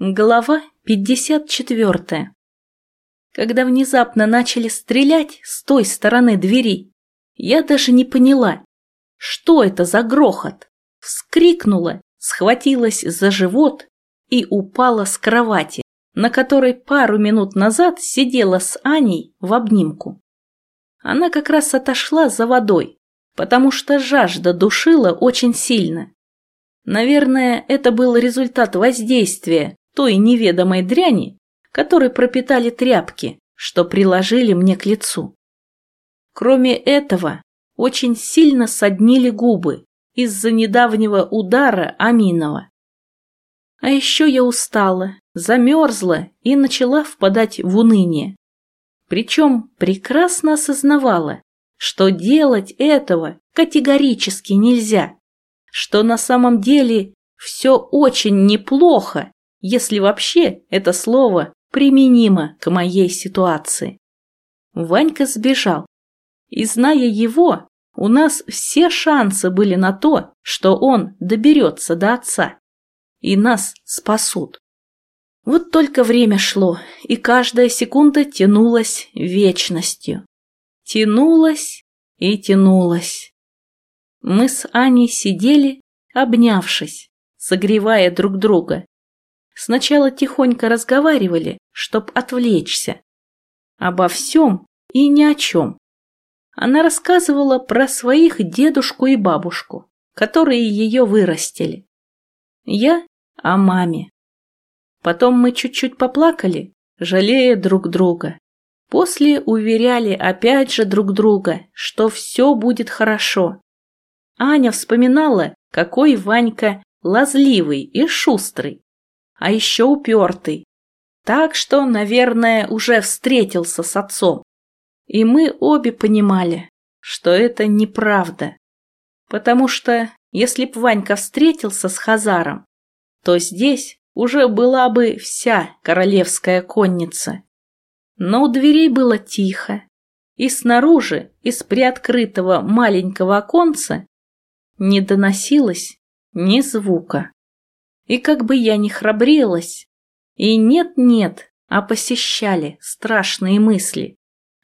Глава 54. Когда внезапно начали стрелять с той стороны двери, я даже не поняла, что это за грохот. Вскрикнула, схватилась за живот и упала с кровати, на которой пару минут назад сидела с Аней в обнимку. Она как раз отошла за водой, потому что жажда душила очень сильно. Наверное, это был результат воздействия той неведомой дряни, которой пропитали тряпки, что приложили мне к лицу. Кроме этого, очень сильно соднили губы из-за недавнего удара Аминова. А еще я устала, замерзла и начала впадать в уныние. Причем прекрасно осознавала, что делать этого категорически нельзя, что на самом деле все очень неплохо если вообще это слово применимо к моей ситуации. Ванька сбежал. И зная его, у нас все шансы были на то, что он доберется до отца. И нас спасут. Вот только время шло, и каждая секунда тянулась вечностью. Тянулась и тянулась. Мы с Аней сидели, обнявшись, согревая друг друга, Сначала тихонько разговаривали, чтоб отвлечься. Обо всем и ни о чем. Она рассказывала про своих дедушку и бабушку, которые ее вырастили. Я о маме. Потом мы чуть-чуть поплакали, жалея друг друга. После уверяли опять же друг друга, что все будет хорошо. Аня вспоминала, какой Ванька лазливый и шустрый, а еще упертый. Так что, наверное, уже встретился с отцом. И мы обе понимали, что это неправда. Потому что, если б Ванька встретился с Хазаром, то здесь уже была бы вся королевская конница. Но у дверей было тихо, и снаружи, из приоткрытого маленького оконца, не доносилось ни звука. И как бы я ни храбрилась, и нет-нет, а посещали страшные мысли,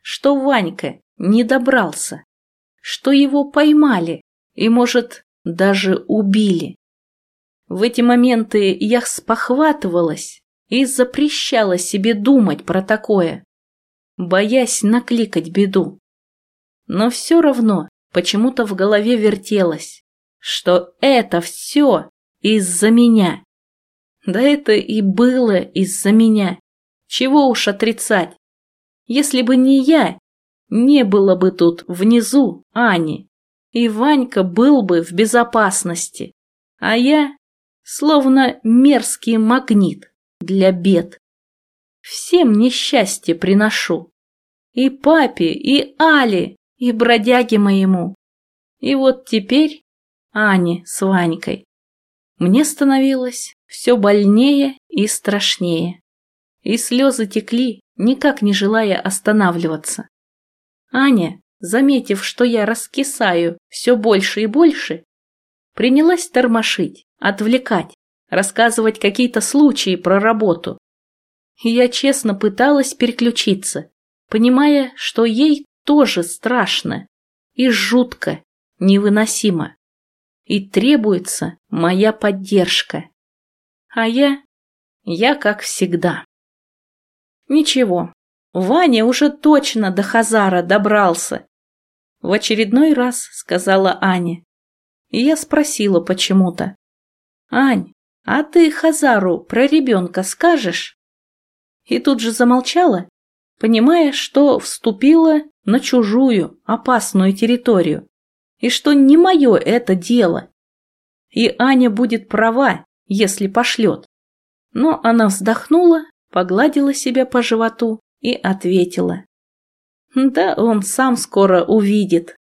что Ванька не добрался, что его поймали и, может, даже убили. В эти моменты я спохватывалась и запрещала себе думать про такое, боясь накликать беду. Но все равно почему-то в голове вертелось, что это все из-за меня. Да это и было из-за меня. Чего уж отрицать. Если бы не я, не было бы тут внизу Ани, и Ванька был бы в безопасности, а я словно мерзкий магнит для бед. Всем несчастье приношу. И папе, и Али, и бродяге моему. И вот теперь Ане с Ванькой. Мне становилось все больнее и страшнее. И слезы текли, никак не желая останавливаться. Аня, заметив, что я раскисаю все больше и больше, принялась тормошить, отвлекать, рассказывать какие-то случаи про работу. Я честно пыталась переключиться, понимая, что ей тоже страшно и жутко, невыносимо и требуется моя поддержка. А я... я как всегда. Ничего, Ваня уже точно до Хазара добрался. В очередной раз сказала Аня. И я спросила почему-то. Ань, а ты Хазару про ребенка скажешь? И тут же замолчала, понимая, что вступила на чужую, опасную территорию и что не мое это дело. И Аня будет права, если пошлет. Но она вздохнула, погладила себя по животу и ответила. Да, он сам скоро увидит.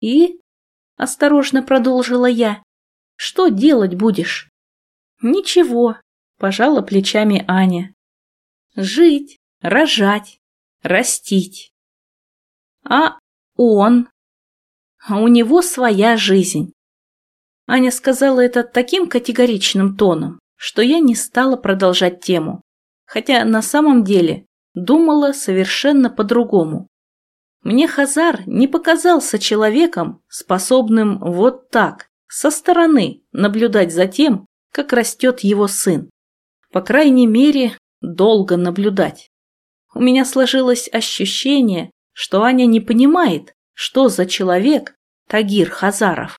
И, осторожно продолжила я, что делать будешь? Ничего, пожала плечами Аня. Жить, рожать, растить. А он? А у него своя жизнь. Аня сказала это таким категоричным тоном, что я не стала продолжать тему, хотя на самом деле думала совершенно по-другому. Мне Хазар не показался человеком, способным вот так, со стороны, наблюдать за тем, как растет его сын. По крайней мере, долго наблюдать. У меня сложилось ощущение, что Аня не понимает, что за человек Тагир Хазаров.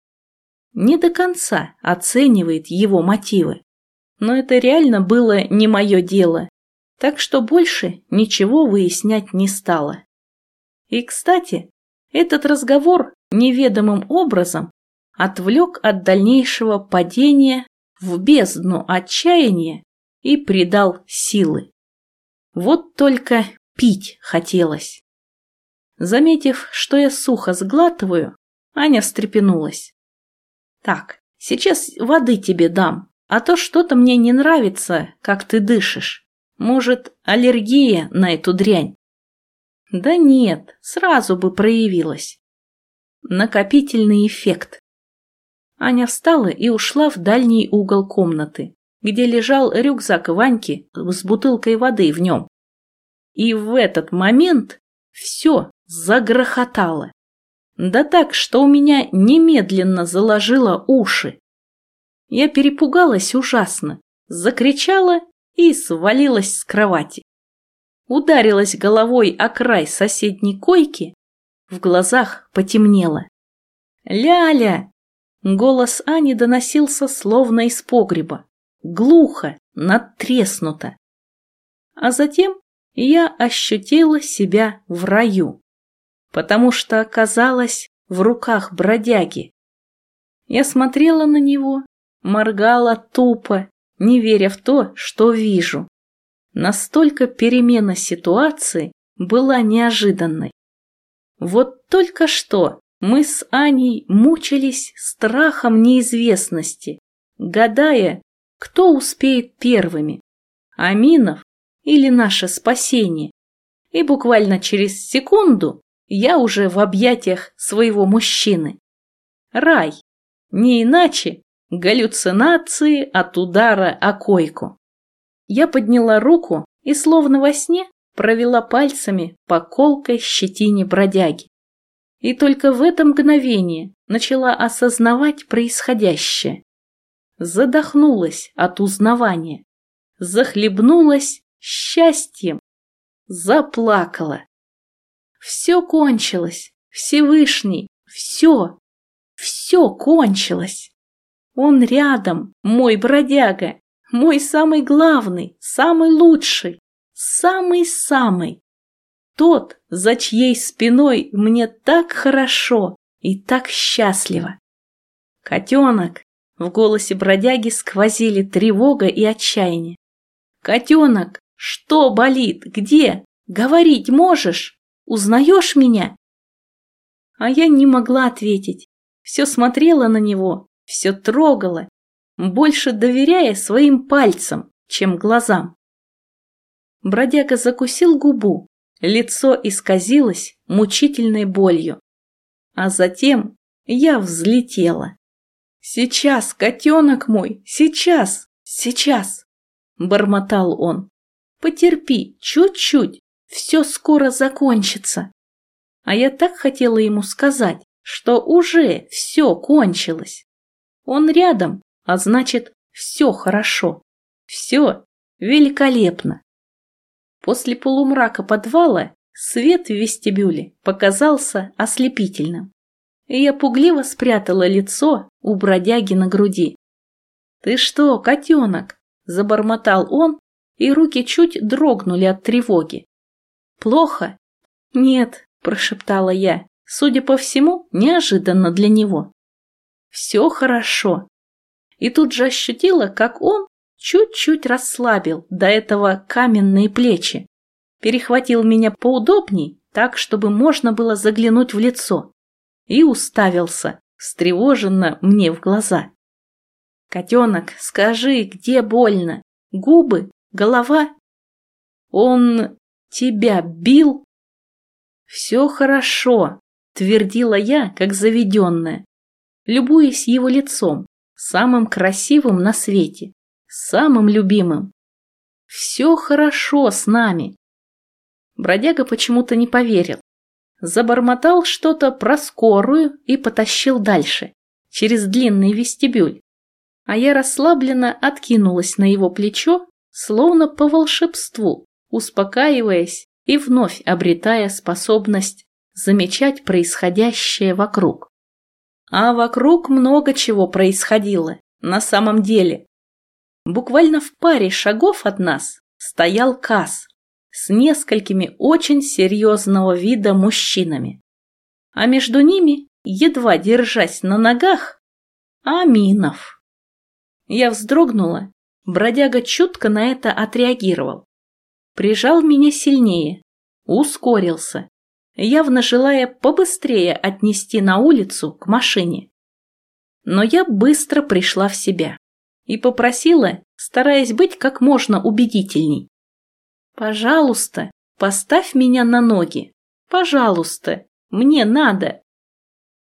Не до конца оценивает его мотивы. Но это реально было не мое дело, так что больше ничего выяснять не стало. И, кстати, этот разговор неведомым образом отвлек от дальнейшего падения в бездну отчаяния и придал силы. Вот только пить хотелось. Заметив, что я сухо сглатываю, Аня встрепенулась. «Так, сейчас воды тебе дам, а то что-то мне не нравится, как ты дышишь. Может, аллергия на эту дрянь?» Да нет, сразу бы проявилась. Накопительный эффект. Аня встала и ушла в дальний угол комнаты, где лежал рюкзак Ваньки с бутылкой воды в нем. И в этот момент все загрохотало. Да так, что у меня немедленно заложило уши. Я перепугалась ужасно, закричала и свалилась с кровати ударилась головой о край соседней койки, в глазах потемнело. «Ляля!» Голос Ани доносился словно из погреба, глухо, надтреснуто. А затем я ощутила себя в раю, потому что оказалась в руках бродяги. Я смотрела на него, моргала тупо, не веря в то, что вижу. Настолько перемена ситуации была неожиданной. Вот только что мы с Аней мучились страхом неизвестности, гадая, кто успеет первыми, Аминов или наше спасение. И буквально через секунду я уже в объятиях своего мужчины. Рай, не иначе галлюцинации от удара о койку. Я подняла руку и, словно во сне, провела пальцами по колкой щетине бродяги. И только в это мгновение начала осознавать происходящее. Задохнулась от узнавания, захлебнулась счастьем, заплакала. Все кончилось, Всевышний, все, все кончилось. Он рядом, мой бродяга, мой самый главный, самый лучший, самый-самый. Тот, за чьей спиной мне так хорошо и так счастливо. Котенок, в голосе бродяги сквозили тревога и отчаяние. Котенок, что болит, где? Говорить можешь? Узнаешь меня? А я не могла ответить. Все смотрела на него, все трогала, больше доверяя своим пальцам, чем глазам. Бродяга закусил губу, лицо исказилось мучительной болью. А затем я взлетела. «Сейчас, котенок мой, сейчас, сейчас!» – бормотал он. «Потерпи, чуть-чуть, все скоро закончится». А я так хотела ему сказать, что уже все кончилось. Он рядом, а значит, все хорошо, все великолепно. После полумрака подвала свет в вестибюле показался ослепительным, и я пугливо спрятала лицо у бродяги на груди. «Ты что, котенок?» – забормотал он, и руки чуть дрогнули от тревоги. «Плохо?» «Нет», – прошептала я, судя по всему, неожиданно для него. «Все хорошо и тут же ощутила, как он чуть-чуть расслабил до этого каменные плечи, перехватил меня поудобней, так, чтобы можно было заглянуть в лицо, и уставился, встревоженно мне в глаза. «Котенок, скажи, где больно? Губы? Голова?» «Он тебя бил?» «Все хорошо», — твердила я, как заведенная, любуясь его лицом, самым красивым на свете, самым любимым. Все хорошо с нами. Бродяга почему-то не поверил. Забормотал что-то про скорую и потащил дальше, через длинный вестибюль. А я расслабленно откинулась на его плечо, словно по волшебству, успокаиваясь и вновь обретая способность замечать происходящее вокруг. А вокруг много чего происходило, на самом деле. Буквально в паре шагов от нас стоял Кас с несколькими очень серьезного вида мужчинами. А между ними, едва держась на ногах, Аминов. Я вздрогнула, бродяга чутко на это отреагировал. Прижал меня сильнее, ускорился, явно желая побыстрее отнести на улицу к машине. Но я быстро пришла в себя и попросила, стараясь быть как можно убедительней. «Пожалуйста, поставь меня на ноги. Пожалуйста, мне надо».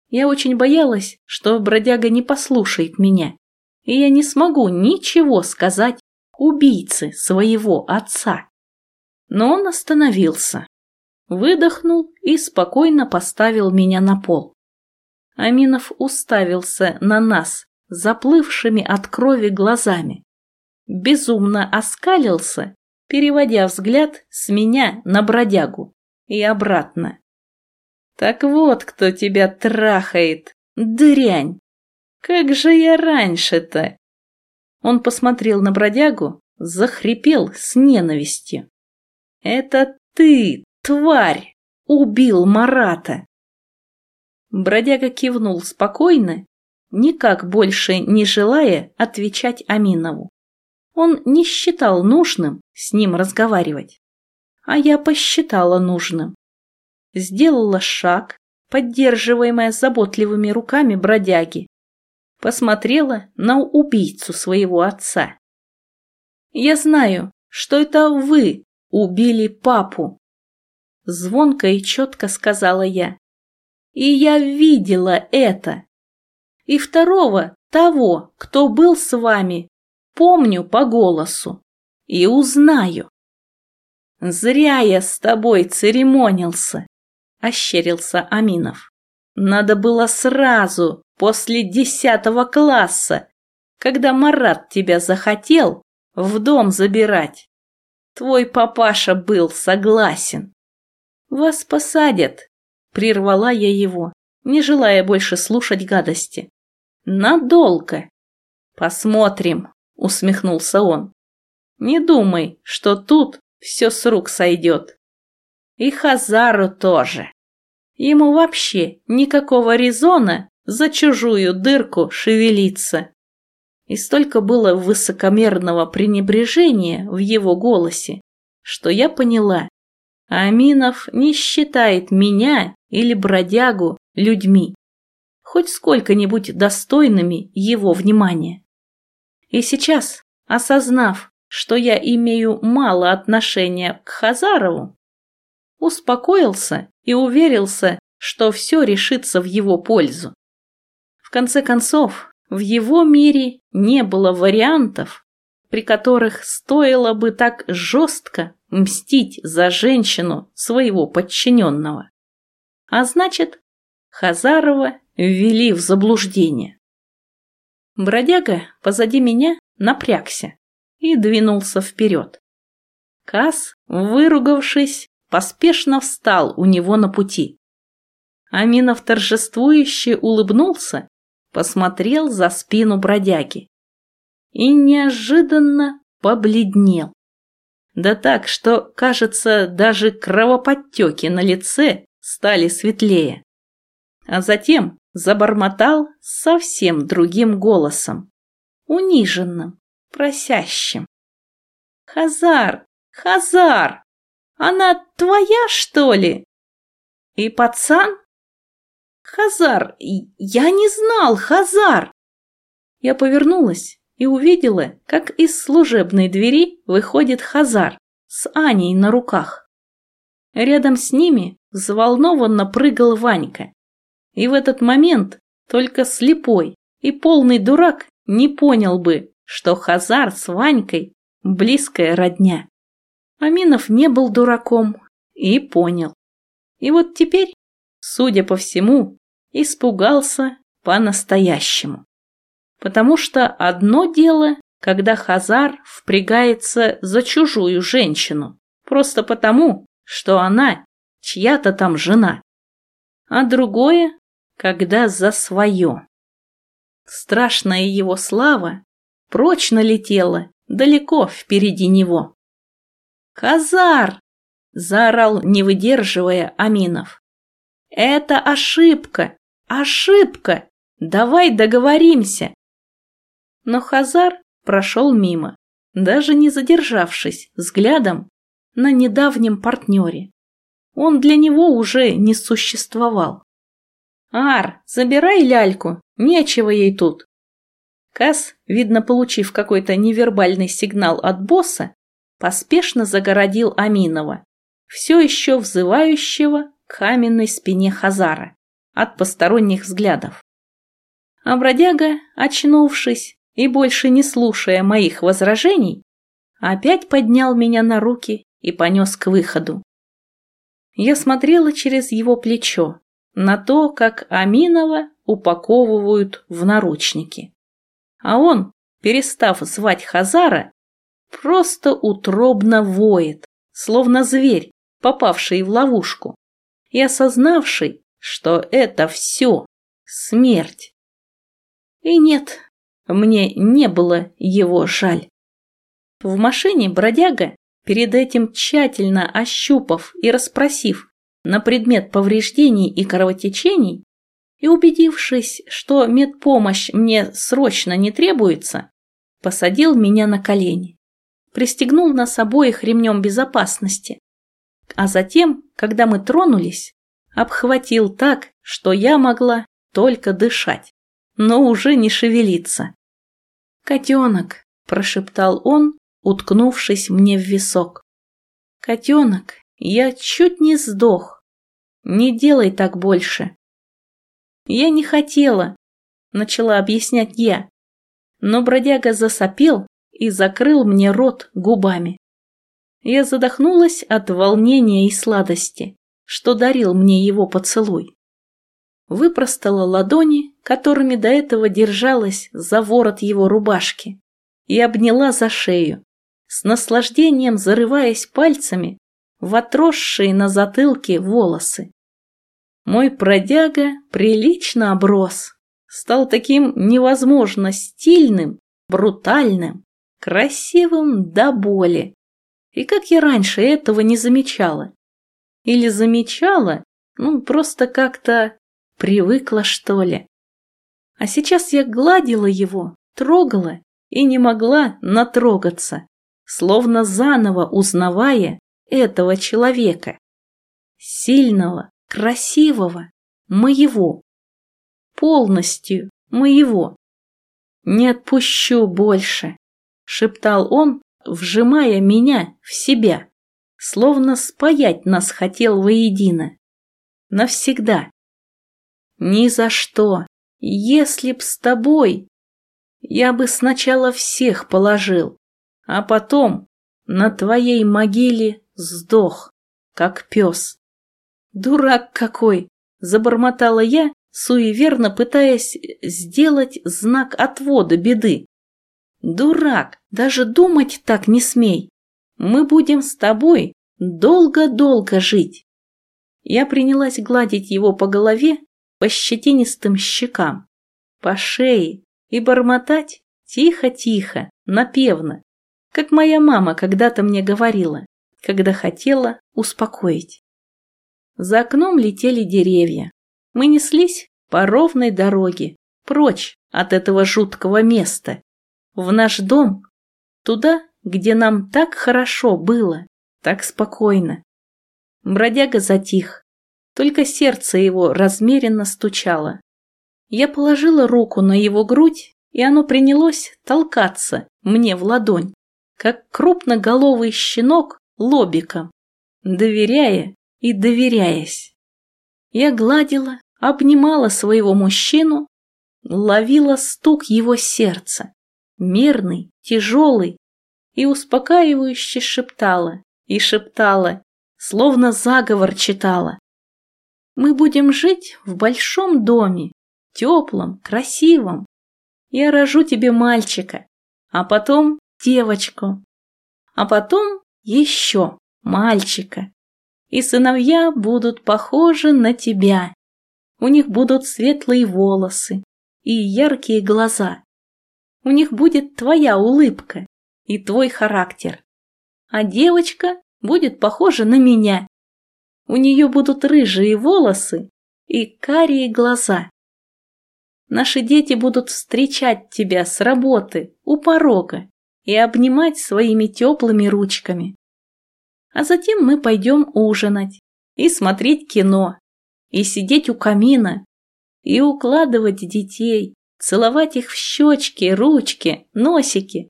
Я очень боялась, что бродяга не послушает меня, и я не смогу ничего сказать убийце своего отца. Но он остановился, выдохнул и спокойно поставил меня на пол. Аминов уставился на нас заплывшими от крови глазами, безумно оскалился, переводя взгляд с меня на бродягу и обратно. «Так вот, кто тебя трахает, дрянь! Как же я раньше-то!» Он посмотрел на бродягу, захрипел с ненавистью. «Это ты, тварь, убил Марата!» Бродяга кивнул спокойно, никак больше не желая отвечать Аминову. Он не считал нужным с ним разговаривать. А я посчитала нужным. Сделала шаг, поддерживаемая заботливыми руками бродяги. Посмотрела на убийцу своего отца. «Я знаю, что это вы убили папу», — звонко и четко сказала я. И я видела это. И второго, того, кто был с вами, помню по голосу. И узнаю. Зря я с тобой церемонился, ощерился Аминов. Надо было сразу, после десятого класса, когда Марат тебя захотел, в дом забирать. Твой папаша был согласен. Вас посадят, Прервала я его, не желая больше слушать гадости. Надолго. Посмотрим, усмехнулся он. Не думай, что тут все с рук сойдет. И Хазару тоже. Ему вообще никакого резона за чужую дырку шевелиться. И столько было высокомерного пренебрежения в его голосе, что я поняла, Аминов не считает меня или бродягу людьми, хоть сколько-нибудь достойными его внимания. И сейчас, осознав, что я имею мало отношения к Хазарову, успокоился и уверился, что все решится в его пользу. В конце концов, в его мире не было вариантов, при которых стоило бы так жестко мстить за женщину своего подчиненного. А значит, Хазарова ввели в заблуждение. Бродяга позади меня напрягся и двинулся вперед. Кас, выругавшись, поспешно встал у него на пути. Аминов торжествующе улыбнулся, посмотрел за спину бродяги и неожиданно побледнел. Да так, что, кажется, даже кровоподтеки на лице стали светлее. А затем забормотал совсем другим голосом, униженным, просящим. «Хазар! Хазар! Она твоя, что ли?» «И пацан?» «Хазар! Я не знал, Хазар!» Я повернулась и увидела, как из служебной двери выходит Хазар с Аней на руках. Рядом с ними взволнованно прыгал Ванька. И в этот момент только слепой и полный дурак не понял бы, что Хазар с Ванькой – близкая родня. Аминов не был дураком и понял. И вот теперь, судя по всему, испугался по-настоящему. Потому что одно дело, когда Хазар впрягается за чужую женщину, просто потому, что она чья-то там жена. А другое, когда за свое. Страшная его слава прочно летела далеко впереди него. «Хазар!» – заорал, не выдерживая Аминов. «Это ошибка! Ошибка! Давай договоримся!» Но Хазар прошел мимо, даже не задержавшись взглядом на недавнем партнере. Он для него уже не существовал. «Ар, забирай ляльку, нечего ей тут!» Кас, видно, получив какой-то невербальный сигнал от босса, поспешно загородил Аминова, все еще взывающего к каменной спине Хазара от посторонних взглядов. А бродяга, очнувшись и больше не слушая моих возражений, опять поднял меня на руки и понес к выходу. Я смотрела через его плечо на то, как Аминова упаковывают в наручники а он, перестав звать Хазара, просто утробно воет, словно зверь, попавший в ловушку и осознавший, что это все смерть. И нет, мне не было его жаль. В машине бродяга, перед этим тщательно ощупав и расспросив на предмет повреждений и кровотечений, и, убедившись, что медпомощь мне срочно не требуется, посадил меня на колени, пристегнул нас обоих ремнем безопасности, а затем, когда мы тронулись, обхватил так, что я могла только дышать, но уже не шевелиться. «Котенок», – прошептал он, уткнувшись мне в висок. «Котенок, я чуть не сдох. Не делай так больше. «Я не хотела», – начала объяснять я. Но бродяга засопел и закрыл мне рот губами. Я задохнулась от волнения и сладости, что дарил мне его поцелуй. Выпростала ладони, которыми до этого держалась за ворот его рубашки, и обняла за шею, с наслаждением зарываясь пальцами в отросшие на затылке волосы. Мой продяга прилично оброс, стал таким невозможно стильным, брутальным, красивым до боли. И как я раньше этого не замечала? Или замечала, ну, просто как-то привыкла, что ли. А сейчас я гладила его, трогала и не могла натрогаться, словно заново узнавая этого человека. Сильного, красивого, моего, полностью моего. «Не отпущу больше», — шептал он, вжимая меня в себя, словно спаять нас хотел воедино. Навсегда. Ни за что. Если б с тобой, я бы сначала всех положил, а потом на твоей могиле сдох, как пес. «Дурак какой!» – забормотала я, суеверно пытаясь сделать знак отвода беды. «Дурак! Даже думать так не смей! Мы будем с тобой долго-долго жить!» Я принялась гладить его по голове, по щетинистым щекам, по шее и бормотать тихо-тихо, напевно, как моя мама когда-то мне говорила, когда хотела успокоить. За окном летели деревья. Мы неслись по ровной дороге, прочь от этого жуткого места, в наш дом, туда, где нам так хорошо было, так спокойно. Бродяга затих, только сердце его размеренно стучало. Я положила руку на его грудь, и оно принялось толкаться мне в ладонь, как крупноголовый щенок лобиком, доверяя и доверяясь. Я гладила, обнимала своего мужчину, ловила стук его сердца, мерный, тяжелый, и успокаивающе шептала, и шептала, словно заговор читала. Мы будем жить в большом доме, теплом, красивом. Я рожу тебе мальчика, а потом девочку, а потом еще мальчика. И сыновья будут похожи на тебя. У них будут светлые волосы и яркие глаза. У них будет твоя улыбка и твой характер. А девочка будет похожа на меня. У нее будут рыжие волосы и карие глаза. Наши дети будут встречать тебя с работы у порога и обнимать своими теплыми ручками. А затем мы пойдем ужинать и смотреть кино, и сидеть у камина, и укладывать детей, целовать их в щечки, ручки, носики,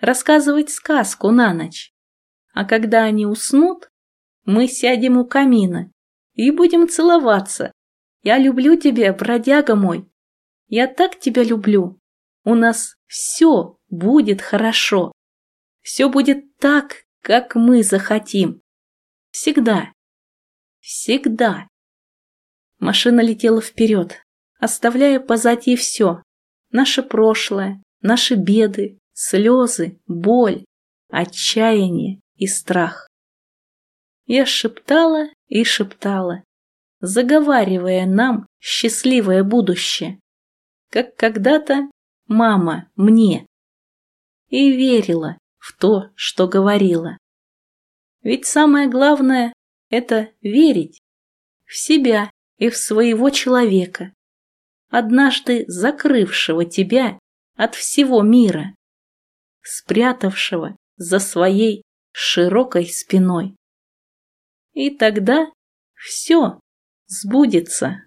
рассказывать сказку на ночь. А когда они уснут, мы сядем у камина и будем целоваться. Я люблю тебя, бродяга мой. Я так тебя люблю. У нас все будет хорошо. Все будет так, как мы захотим. Всегда. Всегда. Машина летела вперед, оставляя позади все. Наше прошлое, наши беды, слезы, боль, отчаяние и страх. Я шептала и шептала, заговаривая нам счастливое будущее, как когда-то мама мне, и верила в то, что говорила. Ведь самое главное – это верить в себя и в своего человека, однажды закрывшего тебя от всего мира спрятавшего за своей широкой спиной. И тогда все сбудется.